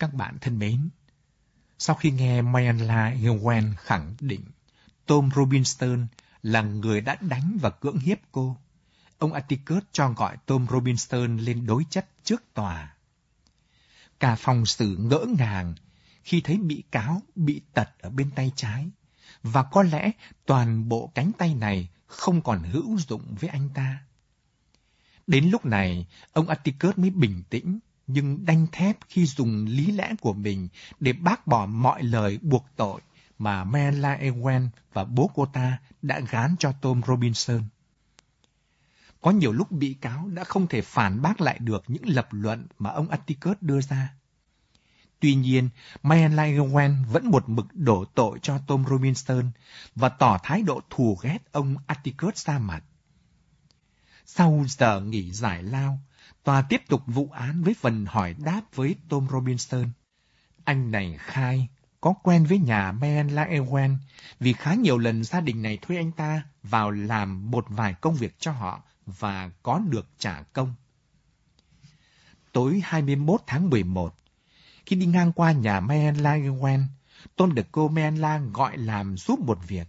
Các bạn thân mến, sau khi nghe Mayanla Ewen khẳng định Tom Robinson là người đã đánh và cưỡng hiếp cô, ông Atticus cho gọi Tom Robinson lên đối chất trước tòa. Cả phòng xử ngỡ ngàng khi thấy bị cáo bị tật ở bên tay trái, và có lẽ toàn bộ cánh tay này không còn hữu dụng với anh ta. Đến lúc này, ông Atticus mới bình tĩnh, nhưng đanh thép khi dùng lý lẽ của mình để bác bỏ mọi lời buộc tội mà Mela Ewen và bố cô ta đã gán cho Tom Robinson. Có nhiều lúc bị cáo đã không thể phản bác lại được những lập luận mà ông Atticus đưa ra. Tuy nhiên, Mela Ewen vẫn một mực đổ tội cho Tom Robinson và tỏ thái độ thù ghét ông Atticus ra mặt. Sau giờ nghỉ giải lao, tòa tiếp tục vụ án với phần hỏi đáp với Tom Robinson. Anh này khai có quen với nhà Menla Ewen vì khá nhiều lần gia đình này thuê anh ta vào làm một vài công việc cho họ và có được trả công. Tối 21 tháng 11, khi đi ngang qua nhà Menla Ewen, Tom được cô Menla gọi làm giúp một việc.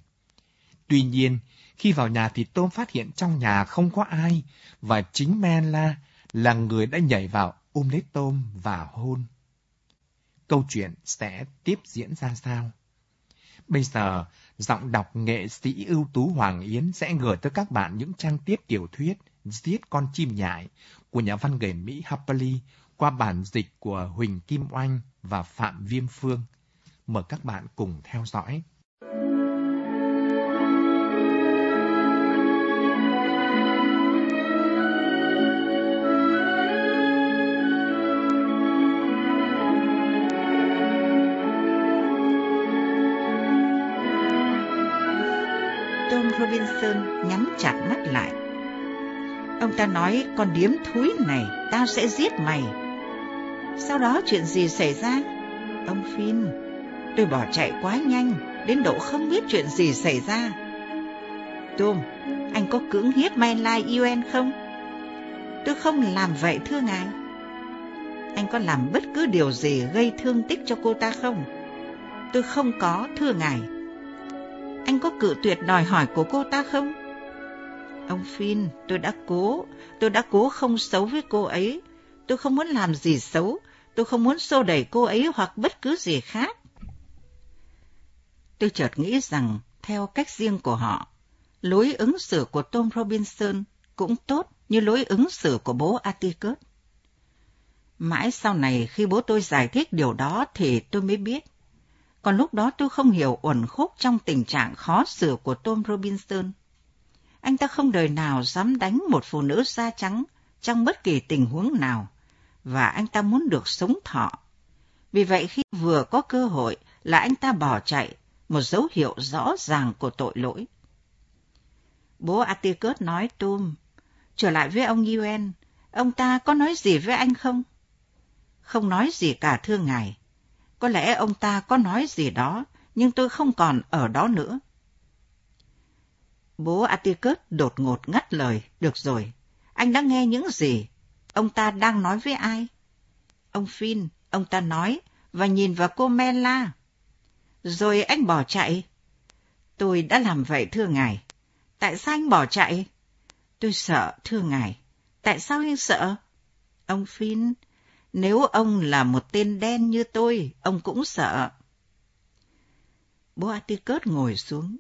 Tuy nhiên, khi vào nhà thì Tom phát hiện trong nhà không có ai và chính Menla là người đã nhảy vào ôm lấy tôm và hôn. Câu chuyện sẽ tiếp diễn ra sao? Bây giờ, giọng đọc nghệ sĩ ưu tú Hoàng Yến sẽ gửi tới các bạn những trang tiếp tiểu thuyết Giết con chim nhại của nhà văn người Mỹ Harper Lee qua bản dịch của Huỳnh Kim Oanh và Phạm Viêm Phương. Mời các bạn cùng theo dõi. Robinson nhắm chặt mắt lại. Ông ta nói con điếm thúi này tao sẽ giết mày. Sau đó chuyện gì xảy ra? Ông Phin, tôi bỏ chạy quá nhanh, đến độ không biết chuyện gì xảy ra. Tom, anh có cưỡng hiếp Mai Lai Yuen không? Tôi không làm vậy thưa ngài. Anh có làm bất cứ điều gì gây thương tích cho cô ta không? Tôi không có, thưa ngài. Anh có cự tuyệt đòi hỏi của cô ta không? Ông Phin, tôi đã cố, tôi đã cố không xấu với cô ấy. Tôi không muốn làm gì xấu, tôi không muốn xô đẩy cô ấy hoặc bất cứ gì khác. Tôi chợt nghĩ rằng, theo cách riêng của họ, lối ứng xử của Tom Robinson cũng tốt như lối ứng xử của bố Atticus. Mãi sau này khi bố tôi giải thích điều đó thì tôi mới biết còn lúc đó tôi không hiểu uẩn khúc trong tình trạng khó xử của Tom Robinson. Anh ta không đời nào dám đánh một phụ nữ da trắng trong bất kỳ tình huống nào, và anh ta muốn được sống thọ. Vì vậy khi vừa có cơ hội là anh ta bỏ chạy, một dấu hiệu rõ ràng của tội lỗi. Bố Atticus nói Tom, trở lại với ông Yuen, ông ta có nói gì với anh không? Không nói gì cả thưa ngài. Có lẽ ông ta có nói gì đó, nhưng tôi không còn ở đó nữa. Bố Atticus đột ngột ngắt lời. Được rồi, anh đã nghe những gì? Ông ta đang nói với ai? Ông Phin, ông ta nói, và nhìn vào cô Mela. Rồi anh bỏ chạy. Tôi đã làm vậy thưa ngài. Tại sao anh bỏ chạy? Tôi sợ, thưa ngài. Tại sao anh sợ? Ông Phin, nếu ông là một tên đen như tôi, ông cũng sợ. Bố Atticus ngồi xuống.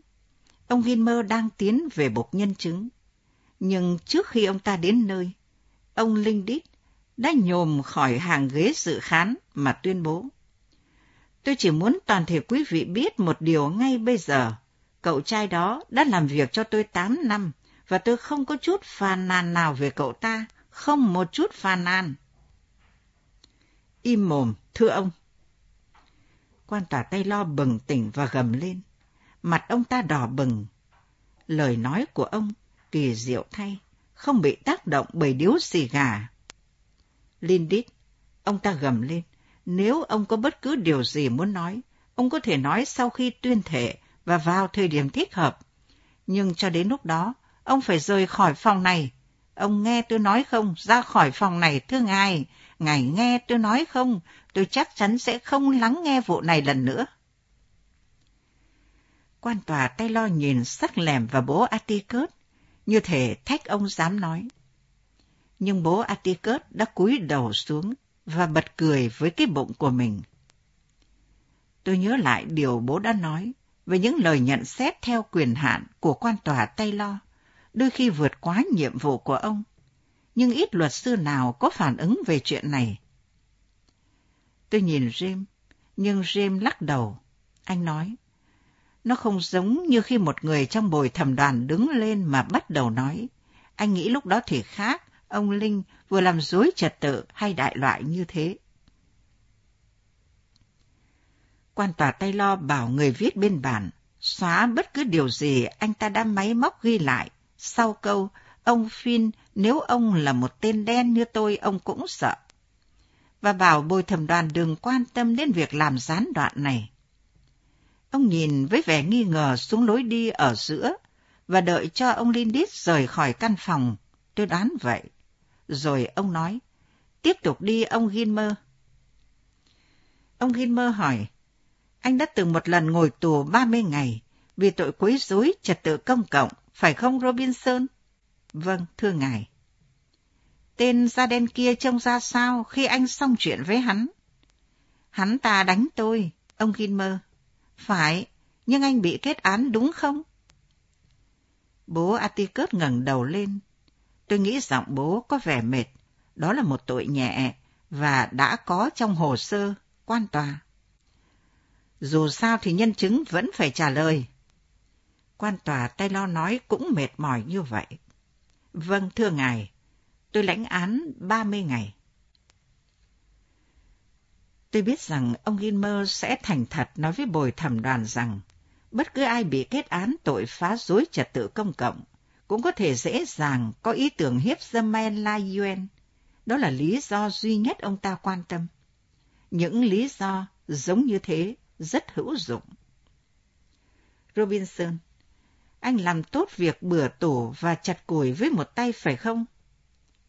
Ông Vinmer đang tiến về bục nhân chứng. Nhưng trước khi ông ta đến nơi, ông Lindit đã nhồm khỏi hàng ghế dự khán mà tuyên bố. Tôi chỉ muốn toàn thể quý vị biết một điều ngay bây giờ. Cậu trai đó đã làm việc cho tôi 8 năm, và tôi không có chút phàn nàn nào về cậu ta, không một chút phàn nàn. Im mồm, thưa ông. Quan tòa tay lo bừng tỉnh và gầm lên. Mặt ông ta đỏ bừng. Lời nói của ông kỳ diệu thay, không bị tác động bởi điếu xì gà. Lindit, ông ta gầm lên. Nếu ông có bất cứ điều gì muốn nói, ông có thể nói sau khi tuyên thệ và vào thời điểm thích hợp. Nhưng cho đến lúc đó, ông phải rời khỏi phòng này. Ông nghe tôi nói không, ra khỏi phòng này thưa ngài, Ngài nghe tôi nói không, tôi chắc chắn sẽ không lắng nghe vụ này lần nữa. Quan tòa tay lo nhìn sắc lẻm vào bố Atticus, như thể thách ông dám nói. Nhưng bố Atticus đã cúi đầu xuống và bật cười với cái bụng của mình. Tôi nhớ lại điều bố đã nói về những lời nhận xét theo quyền hạn của quan tòa Taylor, đôi khi vượt quá nhiệm vụ của ông. Nhưng ít luật sư nào có phản ứng về chuyện này. Tôi nhìn Jim, nhưng Jim lắc đầu. Anh nói, nó không giống như khi một người trong bồi thẩm đoàn đứng lên mà bắt đầu nói. Anh nghĩ lúc đó thì khác, ông Linh vừa làm dối trật tự hay đại loại như thế. Quan tòa Tay Lo bảo người viết bên bản xóa bất cứ điều gì anh ta đã máy móc ghi lại. Sau câu, ông Finn, nếu ông là một tên đen như tôi, ông cũng sợ. Và bảo bồi thẩm đoàn đừng quan tâm đến việc làm gián đoạn này. Ông nhìn với vẻ nghi ngờ xuống lối đi ở giữa và đợi cho ông Lindis rời khỏi căn phòng. Tôi đoán vậy. Rồi ông nói, tiếp tục đi ông Gilmer. Ông Gilmer hỏi, anh đã từng một lần ngồi tù 30 ngày vì tội quấy rối trật tự công cộng, phải không Robinson? Vâng, thưa ngài. Tên da đen kia trông ra sao khi anh xong chuyện với hắn? Hắn ta đánh tôi, ông Gilmer. Phải, nhưng anh bị kết án đúng không? Bố Atticus ngẩng đầu lên. Tôi nghĩ giọng bố có vẻ mệt. Đó là một tội nhẹ và đã có trong hồ sơ quan tòa. Dù sao thì nhân chứng vẫn phải trả lời. Quan tòa Taylor nói cũng mệt mỏi như vậy. Vâng, thưa ngài, tôi lãnh án 30 ngày. Tôi biết rằng ông Gilmer sẽ thành thật nói với bồi thẩm đoàn rằng bất cứ ai bị kết án tội phá rối trật tự công cộng cũng có thể dễ dàng có ý tưởng hiếp dâm La Yuen. Đó là lý do duy nhất ông ta quan tâm. Những lý do giống như thế rất hữu dụng. Robinson, anh làm tốt việc bừa tổ và chặt củi với một tay phải không?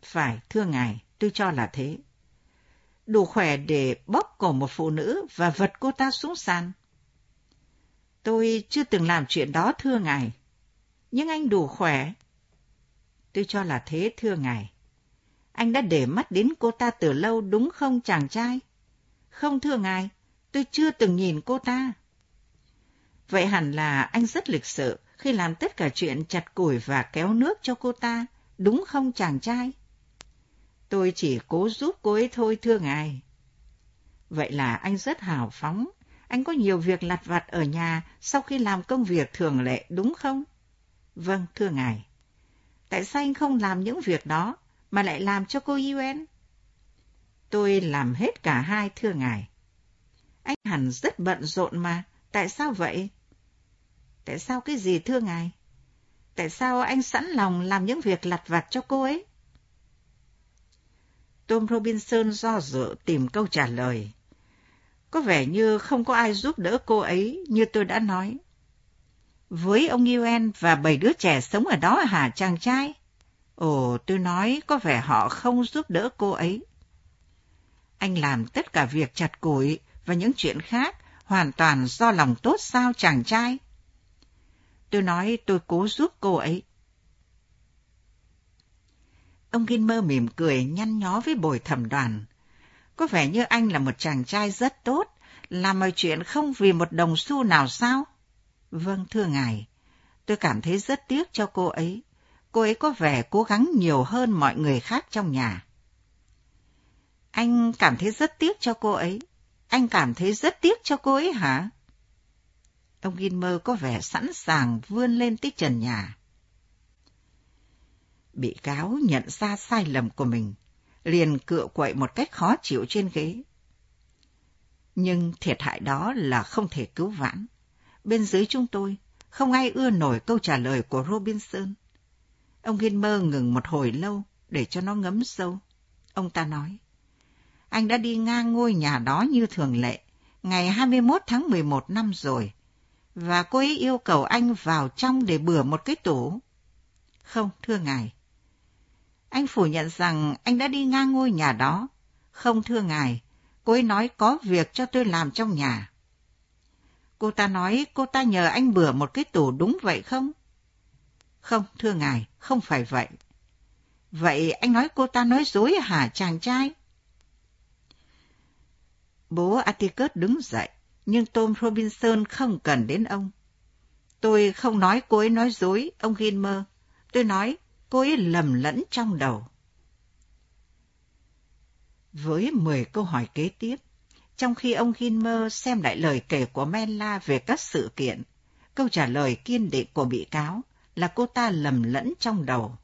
Phải, thưa ngài, tôi cho là thế đủ khỏe để bóp cổ một phụ nữ và vật cô ta xuống sàn. Tôi chưa từng làm chuyện đó thưa ngài, nhưng anh đủ khỏe. Tôi cho là thế thưa ngài. Anh đã để mắt đến cô ta từ lâu đúng không chàng trai? Không thưa ngài, tôi chưa từng nhìn cô ta. Vậy hẳn là anh rất lịch sự khi làm tất cả chuyện chặt củi và kéo nước cho cô ta, đúng không chàng trai? Tôi chỉ cố giúp cô ấy thôi thưa ngài. Vậy là anh rất hào phóng. Anh có nhiều việc lặt vặt ở nhà sau khi làm công việc thường lệ đúng không? Vâng, thưa ngài. Tại sao anh không làm những việc đó mà lại làm cho cô Yuen? Tôi làm hết cả hai thưa ngài. Anh hẳn rất bận rộn mà. Tại sao vậy? Tại sao cái gì thưa ngài? Tại sao anh sẵn lòng làm những việc lặt vặt cho cô ấy? Tom Robinson do dự tìm câu trả lời. Có vẻ như không có ai giúp đỡ cô ấy như tôi đã nói. Với ông Yuen và bảy đứa trẻ sống ở đó hả chàng trai? Ồ, tôi nói có vẻ họ không giúp đỡ cô ấy. Anh làm tất cả việc chặt củi và những chuyện khác hoàn toàn do lòng tốt sao chàng trai? Tôi nói tôi cố giúp cô ấy. Ông Gilmer mỉm cười nhăn nhó với bồi thẩm đoàn. Có vẻ như anh là một chàng trai rất tốt, làm mọi chuyện không vì một đồng xu nào sao? Vâng, thưa ngài, tôi cảm thấy rất tiếc cho cô ấy. Cô ấy có vẻ cố gắng nhiều hơn mọi người khác trong nhà. Anh cảm thấy rất tiếc cho cô ấy. Anh cảm thấy rất tiếc cho cô ấy hả? Ông Gilmer có vẻ sẵn sàng vươn lên tới trần nhà. Bị cáo nhận ra sai lầm của mình, liền cựa quậy một cách khó chịu trên ghế. Nhưng thiệt hại đó là không thể cứu vãn. Bên dưới chúng tôi, không ai ưa nổi câu trả lời của Robinson. Ông Gilmer ngừng một hồi lâu để cho nó ngấm sâu. Ông ta nói, anh đã đi ngang ngôi nhà đó như thường lệ, ngày 21 tháng 11 năm rồi, và cô ấy yêu cầu anh vào trong để bừa một cái tủ. Không, thưa ngài, anh phủ nhận rằng anh đã đi ngang ngôi nhà đó, Không thưa ngài, cô ấy nói có việc cho tôi làm trong nhà. Cô ta nói cô ta nhờ anh bừa một cái tủ đúng vậy không? Không, thưa ngài, không phải vậy. Vậy anh nói cô ta nói dối hả chàng trai? Bố Atticus đứng dậy, nhưng Tom Robinson không cần đến ông. Tôi không nói cô ấy nói dối, ông Gilmer. Tôi nói cô ấy lầm lẫn trong đầu. Với 10 câu hỏi kế tiếp, trong khi ông Gilmer xem lại lời kể của Menla về các sự kiện, câu trả lời kiên định của bị cáo là cô ta lầm lẫn trong đầu.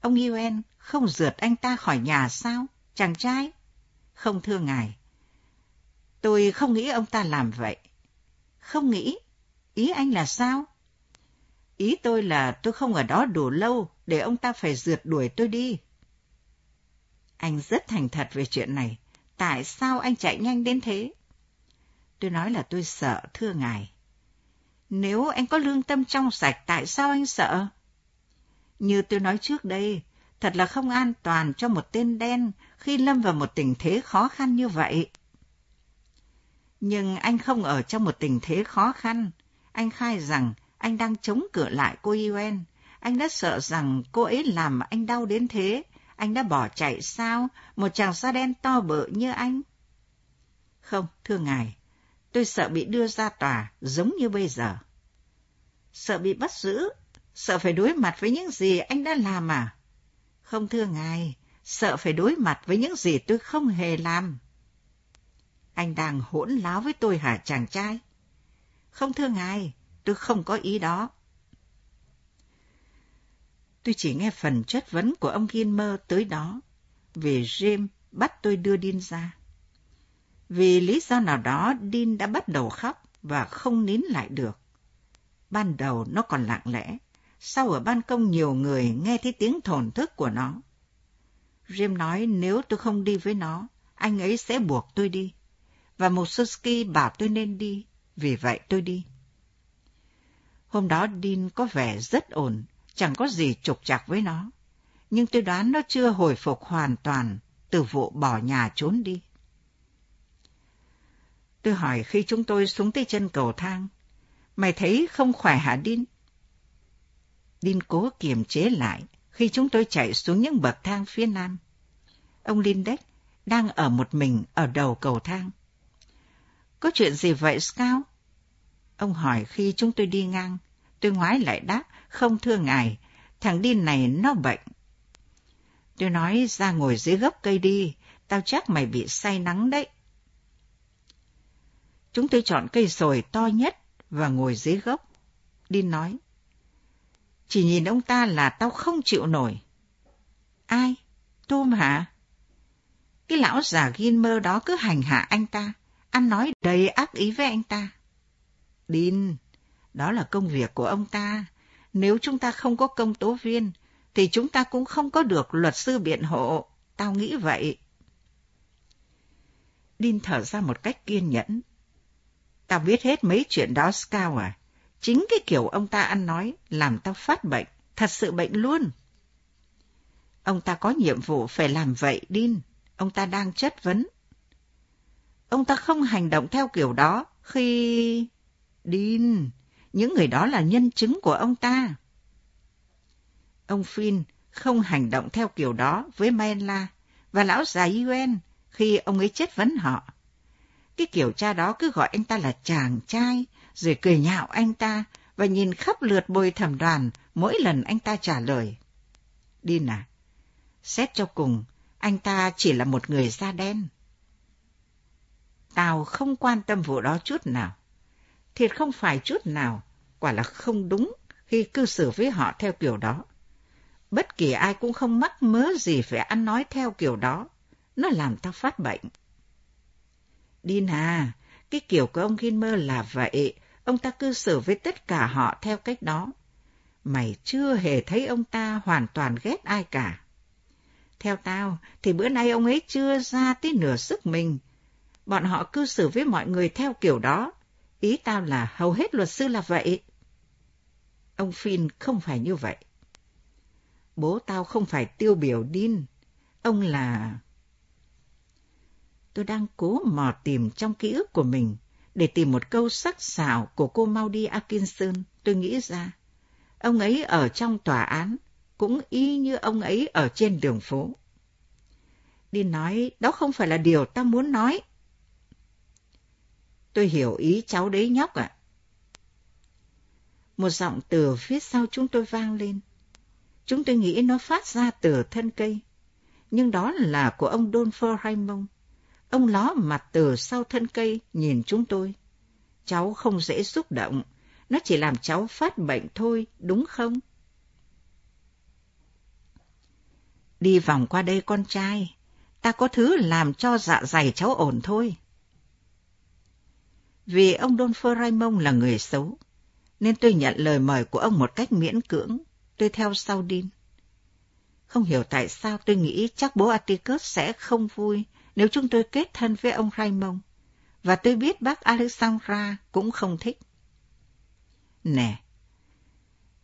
Ông Yuen không rượt anh ta khỏi nhà sao, chàng trai? Không thưa ngài. Tôi không nghĩ ông ta làm vậy. Không nghĩ? Ý anh là sao? Ý tôi là tôi không ở đó đủ lâu để ông ta phải rượt đuổi tôi đi. Anh rất thành thật về chuyện này. Tại sao anh chạy nhanh đến thế? Tôi nói là tôi sợ, thưa ngài. Nếu anh có lương tâm trong sạch, tại sao anh sợ? Như tôi nói trước đây, thật là không an toàn cho một tên đen khi lâm vào một tình thế khó khăn như vậy. Nhưng anh không ở trong một tình thế khó khăn. Anh khai rằng anh đang chống cự lại cô Yuen. Anh đã sợ rằng cô ấy làm anh đau đến thế. Anh đã bỏ chạy sao? Một chàng da đen to bự như anh. Không, thưa ngài, tôi sợ bị đưa ra tòa giống như bây giờ. Sợ bị bắt giữ, sợ phải đối mặt với những gì anh đã làm à? Không thưa ngài, sợ phải đối mặt với những gì tôi không hề làm. Anh đang hỗn láo với tôi hả chàng trai? Không thưa ngài, tôi không có ý đó. Tôi chỉ nghe phần chất vấn của ông Gilmer tới đó, vì James bắt tôi đưa Dean ra. Vì lý do nào đó, Dean đã bắt đầu khóc và không nín lại được. Ban đầu nó còn lặng lẽ, sau ở ban công nhiều người nghe thấy tiếng thổn thức của nó. Jim nói nếu tôi không đi với nó, anh ấy sẽ buộc tôi đi. Và Mosuski bảo tôi nên đi, vì vậy tôi đi. Hôm đó Dean có vẻ rất ổn, chẳng có gì trục trặc với nó. Nhưng tôi đoán nó chưa hồi phục hoàn toàn từ vụ bỏ nhà trốn đi. Tôi hỏi khi chúng tôi xuống tới chân cầu thang, mày thấy không khỏe hả Dean? Dean cố kiềm chế lại khi chúng tôi chạy xuống những bậc thang phía nam. Ông Lindex đang ở một mình ở đầu cầu thang. Có chuyện gì vậy Scout? Ông hỏi khi chúng tôi đi ngang. Tôi ngoái lại đáp, không thưa ngài, thằng điên này nó bệnh. Tôi nói ra ngồi dưới gốc cây đi, tao chắc mày bị say nắng đấy. Chúng tôi chọn cây sồi to nhất và ngồi dưới gốc. Đi nói, chỉ nhìn ông ta là tao không chịu nổi. Ai? Tôm hả? Cái lão già Gilmer đó cứ hành hạ anh ta, anh nói đầy ác ý với anh ta. Đin, đó là công việc của ông ta. Nếu chúng ta không có công tố viên, thì chúng ta cũng không có được luật sư biện hộ. Tao nghĩ vậy. Đin thở ra một cách kiên nhẫn. Tao biết hết mấy chuyện đó, Scout à. Chính cái kiểu ông ta ăn nói làm tao phát bệnh, thật sự bệnh luôn. Ông ta có nhiệm vụ phải làm vậy, Đin. Ông ta đang chất vấn. Ông ta không hành động theo kiểu đó khi... Đin, những người đó là nhân chứng của ông ta. Ông Finn không hành động theo kiểu đó với Mayenla và lão già Yuen khi ông ấy chất vấn họ. Cái kiểu cha đó cứ gọi anh ta là chàng trai, rồi cười nhạo anh ta và nhìn khắp lượt bồi thẩm đoàn mỗi lần anh ta trả lời. Đin à, xét cho cùng, anh ta chỉ là một người da đen. Tao không quan tâm vụ đó chút nào. Thiệt không phải chút nào, quả là không đúng khi cư xử với họ theo kiểu đó. Bất kỳ ai cũng không mắc mớ gì phải ăn nói theo kiểu đó. Nó làm tao phát bệnh. Đin à, cái kiểu của ông Gilmer là vậy. Ông ta cư xử với tất cả họ theo cách đó. Mày chưa hề thấy ông ta hoàn toàn ghét ai cả. Theo tao, thì bữa nay ông ấy chưa ra tới nửa sức mình. Bọn họ cư xử với mọi người theo kiểu đó. Ý tao là hầu hết luật sư là vậy. Ông Phin không phải như vậy. Bố tao không phải tiêu biểu Đin. Ông là... Tôi đang cố mò tìm trong ký ức của mình để tìm một câu sắc sảo của cô Maudie Atkinson. Tôi nghĩ ra, ông ấy ở trong tòa án cũng y như ông ấy ở trên đường phố. Đi nói, đó không phải là điều ta muốn nói. Tôi hiểu ý cháu đấy nhóc ạ. Một giọng từ phía sau chúng tôi vang lên. Chúng tôi nghĩ nó phát ra từ thân cây. Nhưng đó là của ông Don Raymond. Ông ló mặt từ sau thân cây nhìn chúng tôi. Cháu không dễ xúc động, nó chỉ làm cháu phát bệnh thôi, đúng không? Đi vòng qua đây con trai, ta có thứ làm cho dạ dày cháu ổn thôi. Vì ông Don Raymond là người xấu, nên tôi nhận lời mời của ông một cách miễn cưỡng, tôi theo sau Đin. Không hiểu tại sao tôi nghĩ chắc bố Atticus sẽ không vui nếu chúng tôi kết thân với ông Raymond, và tôi biết bác Alexandra cũng không thích. Nè,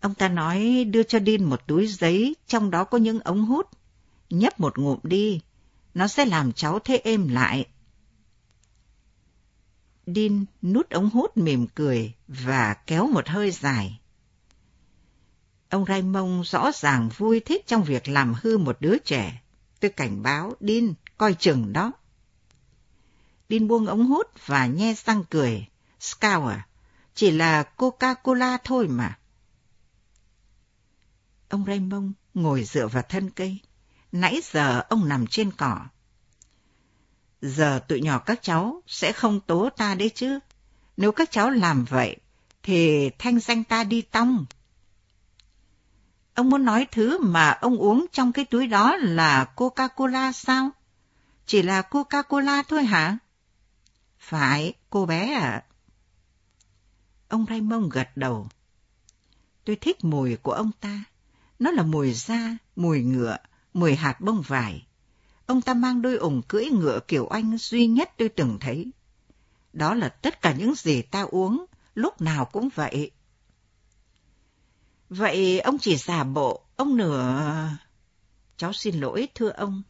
ông ta nói đưa cho Đin một túi giấy, trong đó có những ống hút. Nhấp một ngụm đi, nó sẽ làm cháu thế êm lại. Đin nút ống hút mỉm cười và kéo một hơi dài. Ông Raymond rõ ràng vui thích trong việc làm hư một đứa trẻ. Tôi cảnh báo, Đin, coi chừng đó. Đin buông ống hút và nhe răng cười. Scour, chỉ là Coca-Cola thôi mà. Ông Raymond ngồi dựa vào thân cây. Nãy giờ ông nằm trên cỏ. Giờ tụi nhỏ các cháu sẽ không tố ta đấy chứ. Nếu các cháu làm vậy, thì thanh danh ta đi tong. Ông muốn nói thứ mà ông uống trong cái túi đó là Coca-Cola sao? Chỉ là Coca-Cola thôi hả? Phải, cô bé ạ. Ông Raymond gật đầu. Tôi thích mùi của ông ta. Nó là mùi da, mùi ngựa, mùi hạt bông vải. Ông ta mang đôi ủng cưỡi ngựa kiểu Anh duy nhất tôi từng thấy. Đó là tất cả những gì ta uống, lúc nào cũng vậy. Vậy ông chỉ giả bộ, ông nửa... Cháu xin lỗi, thưa ông.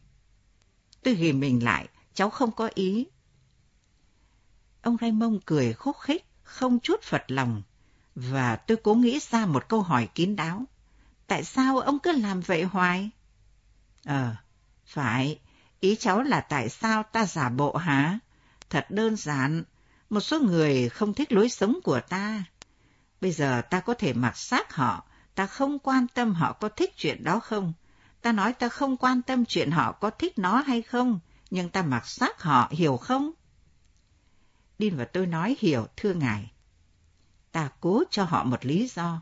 Tôi ghi mình lại, cháu không có ý. Ông Raymond cười khúc khích, không chút phật lòng, và tôi cố nghĩ ra một câu hỏi kín đáo. Tại sao ông cứ làm vậy hoài? Ờ, phải, ý cháu là tại sao ta giả bộ hả? Thật đơn giản, một số người không thích lối sống của ta. Bây giờ ta có thể mặc xác họ, ta không quan tâm họ có thích chuyện đó không. Ta nói ta không quan tâm chuyện họ có thích nó hay không, nhưng ta mặc xác họ, hiểu không? Đin và tôi nói hiểu, thưa ngài. Ta cố cho họ một lý do.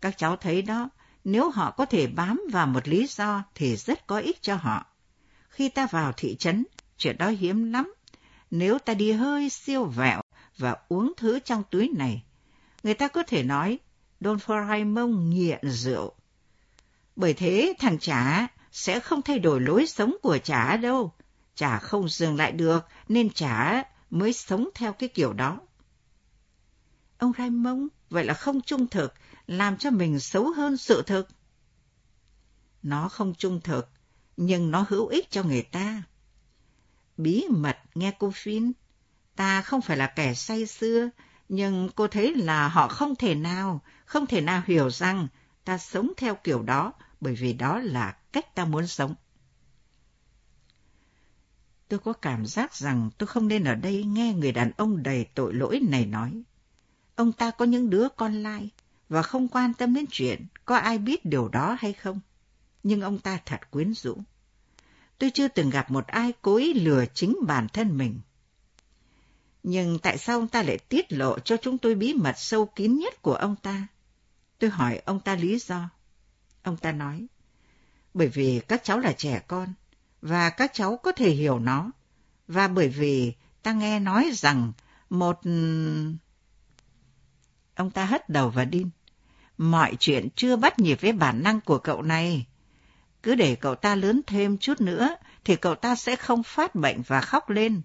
Các cháu thấy đó, nếu họ có thể bám vào một lý do thì rất có ích cho họ. Khi ta vào thị trấn, chuyện đó hiếm lắm. Nếu ta đi hơi siêu vẹo và uống thứ trong túi này, người ta có thể nói Don Raymond nghiện rượu. Bởi thế thằng chả sẽ không thay đổi lối sống của chả đâu. Chả không dừng lại được nên chả mới sống theo cái kiểu đó. Ông Raimon vậy là không trung thực, làm cho mình xấu hơn sự thực. Nó không trung thực, nhưng nó hữu ích cho người ta. Bí mật nghe cô Phin, ta không phải là kẻ say xưa, nhưng cô thấy là họ không thể nào, không thể nào hiểu rằng ta sống theo kiểu đó, bởi vì đó là cách ta muốn sống. Tôi có cảm giác rằng tôi không nên ở đây nghe người đàn ông đầy tội lỗi này nói. Ông ta có những đứa con lai và không quan tâm đến chuyện có ai biết điều đó hay không. Nhưng ông ta thật quyến rũ. Tôi chưa từng gặp một ai cố ý lừa chính bản thân mình. Nhưng tại sao ông ta lại tiết lộ cho chúng tôi bí mật sâu kín nhất của ông ta? Tôi hỏi ông ta lý do. Ông ta nói, bởi vì các cháu là trẻ con, và các cháu có thể hiểu nó. Và bởi vì ta nghe nói rằng một... Ông ta hất đầu và đi. Mọi chuyện chưa bắt nhịp với bản năng của cậu này. Cứ để cậu ta lớn thêm chút nữa, thì cậu ta sẽ không phát bệnh và khóc lên.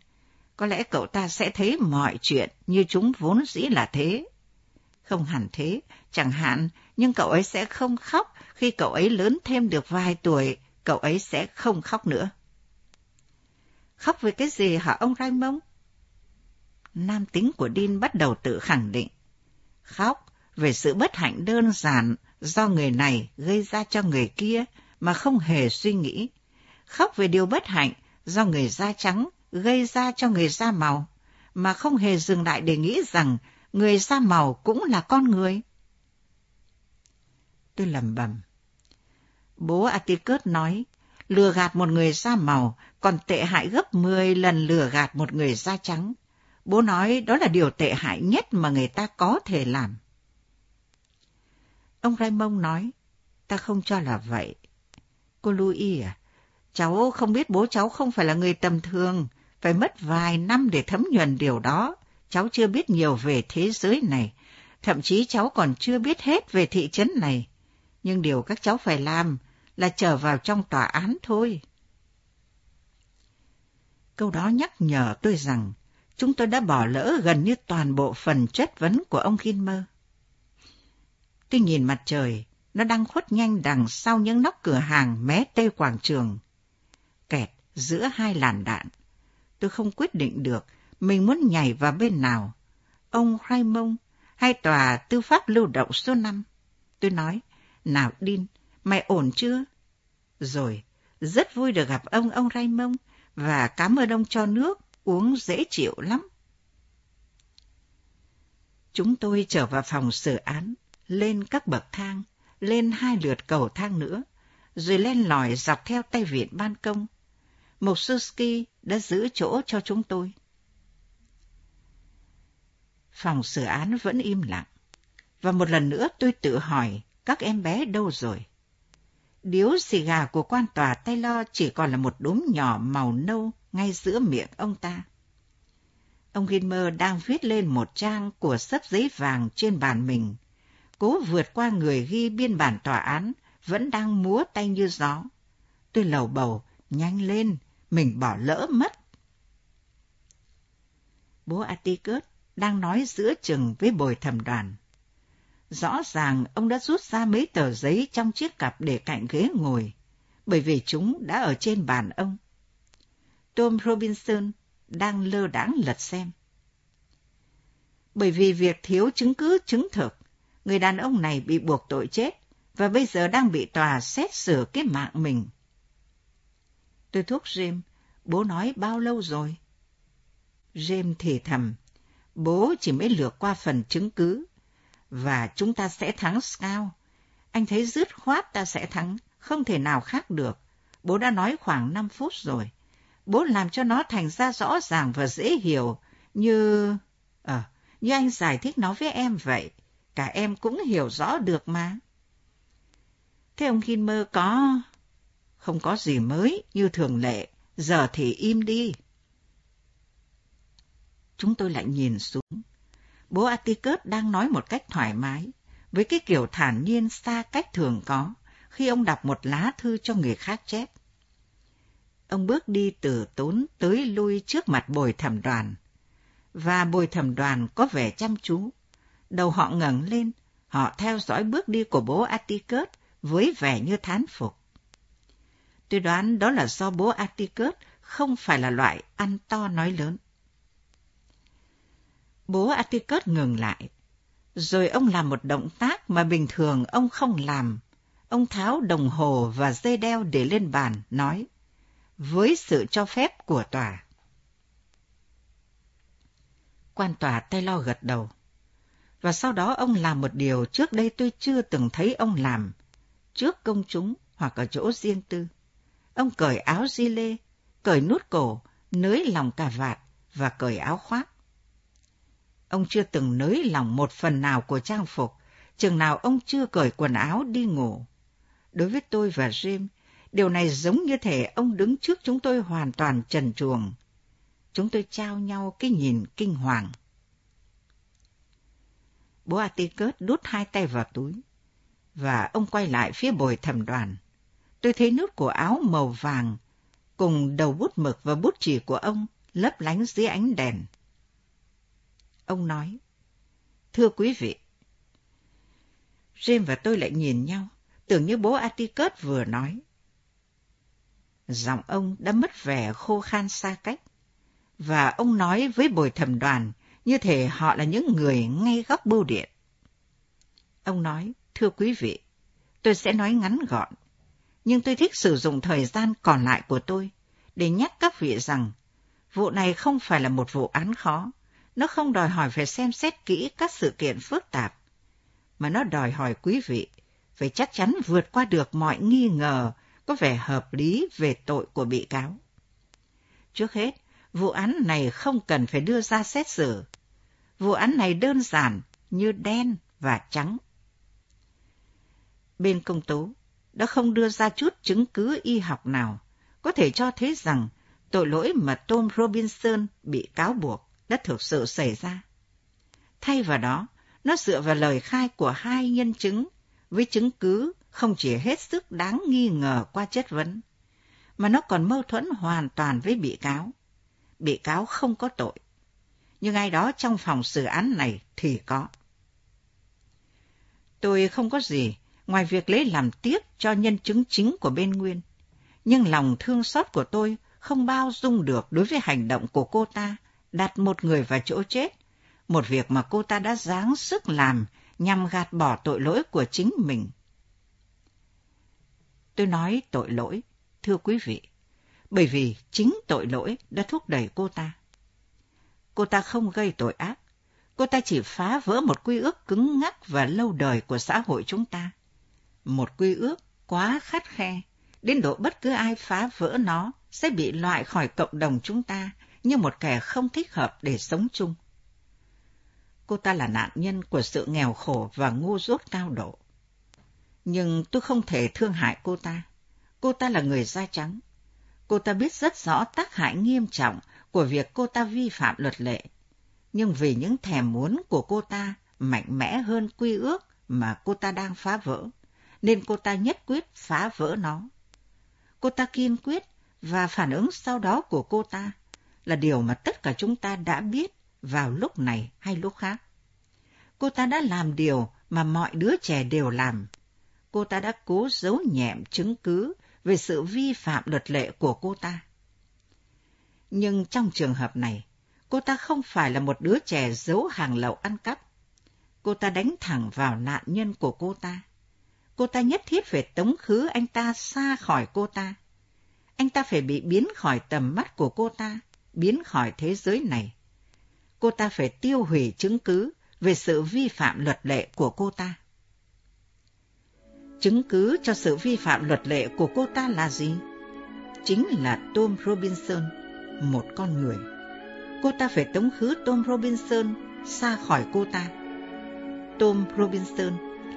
Có lẽ cậu ta sẽ thấy mọi chuyện như chúng vốn dĩ là thế. Không hẳn thế, chẳng hạn, nhưng cậu ấy sẽ không khóc khi cậu ấy lớn thêm được vài tuổi, cậu ấy sẽ không khóc nữa. Khóc về cái gì hả ông Raymond? Nam tính của Dean bắt đầu tự khẳng định. Khóc về sự bất hạnh đơn giản do người này gây ra cho người kia mà không hề suy nghĩ. Khóc về điều bất hạnh do người da trắng gây ra cho người da màu mà không hề dừng lại để nghĩ rằng người da màu cũng là con người. Tôi lầm bầm. Bố Atticus nói, lừa gạt một người da màu còn tệ hại gấp 10 lần lừa gạt một người da trắng. Bố nói đó là điều tệ hại nhất mà người ta có thể làm. Ông Raymond nói, ta không cho là vậy. Cô Louis à, cháu không biết bố cháu không phải là người tầm thường, phải mất vài năm để thấm nhuần điều đó. Cháu chưa biết nhiều về thế giới này, thậm chí cháu còn chưa biết hết về thị trấn này. Nhưng điều các cháu phải làm là trở vào trong tòa án thôi. Câu đó nhắc nhở tôi rằng chúng tôi đã bỏ lỡ gần như toàn bộ phần chất vấn của ông Gilmer. Tôi nhìn mặt trời, nó đang khuất nhanh đằng sau những nóc cửa hàng mé tây quảng trường. Kẹt giữa hai làn đạn. Tôi không quyết định được mình muốn nhảy vào bên nào. Ông Raymond hay tòa tư pháp lưu động số 5. Tôi nói, nào Đin, mày ổn chưa? Rồi, rất vui được gặp ông, ông Raymond, và cảm ơn ông cho nước, uống dễ chịu lắm. Chúng tôi trở vào phòng xử án, lên các bậc thang, lên hai lượt cầu thang nữa, rồi lên lòi dọc theo tay viện ban công. Mục sư Ski đã giữ chỗ cho chúng tôi. Phòng xử án vẫn im lặng, và một lần nữa tôi tự hỏi các em bé đâu rồi. Điếu xì gà của quan tòa Taylor chỉ còn là một đốm nhỏ màu nâu ngay giữa miệng ông ta. Ông Gilmer đang viết lên một trang của sấp giấy vàng trên bàn mình, cố vượt qua người ghi biên bản tòa án, vẫn đang múa tay như gió. Tôi lầu bầu, nhanh lên, mình bỏ lỡ mất. Bố Atticus đang nói giữa chừng với bồi thẩm đoàn. Rõ ràng ông đã rút ra mấy tờ giấy trong chiếc cặp để cạnh ghế ngồi, bởi vì chúng đã ở trên bàn ông. Tom Robinson đang lơ đãng lật xem. Bởi vì việc thiếu chứng cứ chứng thực, người đàn ông này bị buộc tội chết và bây giờ đang bị tòa xét xử cái mạng mình. Tôi thúc Jim, bố nói bao lâu rồi? Jim thì thầm, bố chỉ mới lược qua phần chứng cứ, và chúng ta sẽ thắng Scout. Anh thấy dứt khoát ta sẽ thắng, không thể nào khác được. Bố đã nói khoảng 5 phút rồi. Bố làm cho nó thành ra rõ ràng và dễ hiểu, như... Ờ, như anh giải thích nó với em vậy. Cả em cũng hiểu rõ được mà. Thế ông Hinmer có... Không có gì mới, như thường lệ. Giờ thì im đi. Chúng tôi lại nhìn xuống bố Atticus đang nói một cách thoải mái, với cái kiểu thản nhiên xa cách thường có khi ông đọc một lá thư cho người khác chép. Ông bước đi từ tốn tới lui trước mặt bồi thẩm đoàn, và bồi thẩm đoàn có vẻ chăm chú. Đầu họ ngẩng lên, họ theo dõi bước đi của bố Atticus với vẻ như thán phục. Tôi đoán đó là do bố Atticus không phải là loại ăn to nói lớn. Bố Atticus ngừng lại. Rồi ông làm một động tác mà bình thường ông không làm. Ông tháo đồng hồ và dây đeo để lên bàn, nói, với sự cho phép của tòa. Quan tòa tay lo gật đầu. Và sau đó ông làm một điều trước đây tôi chưa từng thấy ông làm, trước công chúng hoặc ở chỗ riêng tư. Ông cởi áo di lê, cởi nút cổ, nới lòng cà vạt và cởi áo khoác. Ông chưa từng nới lòng một phần nào của trang phục, chừng nào ông chưa cởi quần áo đi ngủ. Đối với tôi và Jim, điều này giống như thể ông đứng trước chúng tôi hoàn toàn trần truồng. Chúng tôi trao nhau cái nhìn kinh hoàng. Bố Atticus đút hai tay vào túi, và ông quay lại phía bồi thẩm đoàn. Tôi thấy nút của áo màu vàng, cùng đầu bút mực và bút chỉ của ông lấp lánh dưới ánh đèn. Ông nói, Thưa quý vị, James và tôi lại nhìn nhau, tưởng như bố Atticus vừa nói. Giọng ông đã mất vẻ khô khan xa cách. Và ông nói với bồi thẩm đoàn như thể họ là những người ngay góc bưu điện. Ông nói, thưa quý vị, tôi sẽ nói ngắn gọn, nhưng tôi thích sử dụng thời gian còn lại của tôi để nhắc các vị rằng vụ này không phải là một vụ án khó, nó không đòi hỏi phải xem xét kỹ các sự kiện phức tạp, mà nó đòi hỏi quý vị phải chắc chắn vượt qua được mọi nghi ngờ có vẻ hợp lý về tội của bị cáo. Trước hết, vụ án này không cần phải đưa ra xét xử. Vụ án này đơn giản như đen và trắng. Bên công tố đã không đưa ra chút chứng cứ y học nào có thể cho thấy rằng tội lỗi mà Tom Robinson bị cáo buộc đã thực sự xảy ra. Thay vào đó, nó dựa vào lời khai của hai nhân chứng với chứng cứ không chỉ hết sức đáng nghi ngờ qua chất vấn, mà nó còn mâu thuẫn hoàn toàn với bị cáo. Bị cáo không có tội, nhưng ai đó trong phòng xử án này thì có. Tôi không có gì ngoài việc lấy làm tiếc cho nhân chứng chính của bên Nguyên, nhưng lòng thương xót của tôi không bao dung được đối với hành động của cô ta đặt một người vào chỗ chết, một việc mà cô ta đã dáng sức làm nhằm gạt bỏ tội lỗi của chính mình. Tôi nói tội lỗi, thưa quý vị, bởi vì chính tội lỗi đã thúc đẩy cô ta. Cô ta không gây tội ác, cô ta chỉ phá vỡ một quy ước cứng ngắc và lâu đời của xã hội chúng ta. Một quy ước quá khắt khe, đến độ bất cứ ai phá vỡ nó sẽ bị loại khỏi cộng đồng chúng ta như một kẻ không thích hợp để sống chung. Cô ta là nạn nhân của sự nghèo khổ và ngu dốt cao độ. Nhưng tôi không thể thương hại cô ta. Cô ta là người da trắng. Cô ta biết rất rõ tác hại nghiêm trọng của việc cô ta vi phạm luật lệ. Nhưng vì những thèm muốn của cô ta mạnh mẽ hơn quy ước mà cô ta đang phá vỡ, nên cô ta nhất quyết phá vỡ nó. Cô ta kiên quyết và phản ứng sau đó của cô ta là điều mà tất cả chúng ta đã biết vào lúc này hay lúc khác. Cô ta đã làm điều mà mọi đứa trẻ đều làm. Cô ta đã cố giấu nhẹm chứng cứ về sự vi phạm luật lệ của cô ta. Nhưng trong trường hợp này, cô ta không phải là một đứa trẻ giấu hàng lậu ăn cắp. Cô ta đánh thẳng vào nạn nhân của cô ta. Cô ta nhất thiết phải tống khứ anh ta xa khỏi cô ta. Anh ta phải bị biến khỏi tầm mắt của cô ta, biến khỏi thế giới này. Cô ta phải tiêu hủy chứng cứ về sự vi phạm luật lệ của cô ta. Chứng cứ cho sự vi phạm luật lệ của cô ta là gì? Chính là Tom Robinson, một con người. Cô ta phải tống khứ Tom Robinson xa khỏi cô ta. Tom Robinson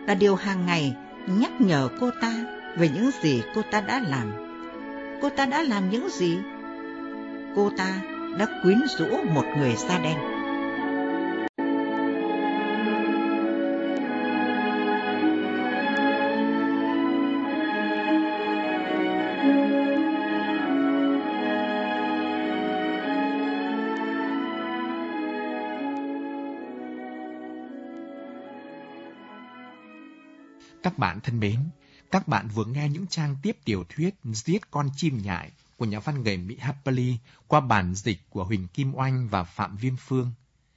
là điều hàng ngày nhắc nhở cô ta về những gì cô ta đã làm. Cô ta đã làm những gì? Cô ta đã quyến rũ một người da đen. Các bạn thân mến, các bạn vừa nghe những trang tiếp tiểu thuyết Giết con chim nhại của nhà văn người Mỹ Happily qua bản dịch của Huỳnh Kim Oanh và Phạm Viêm Phương –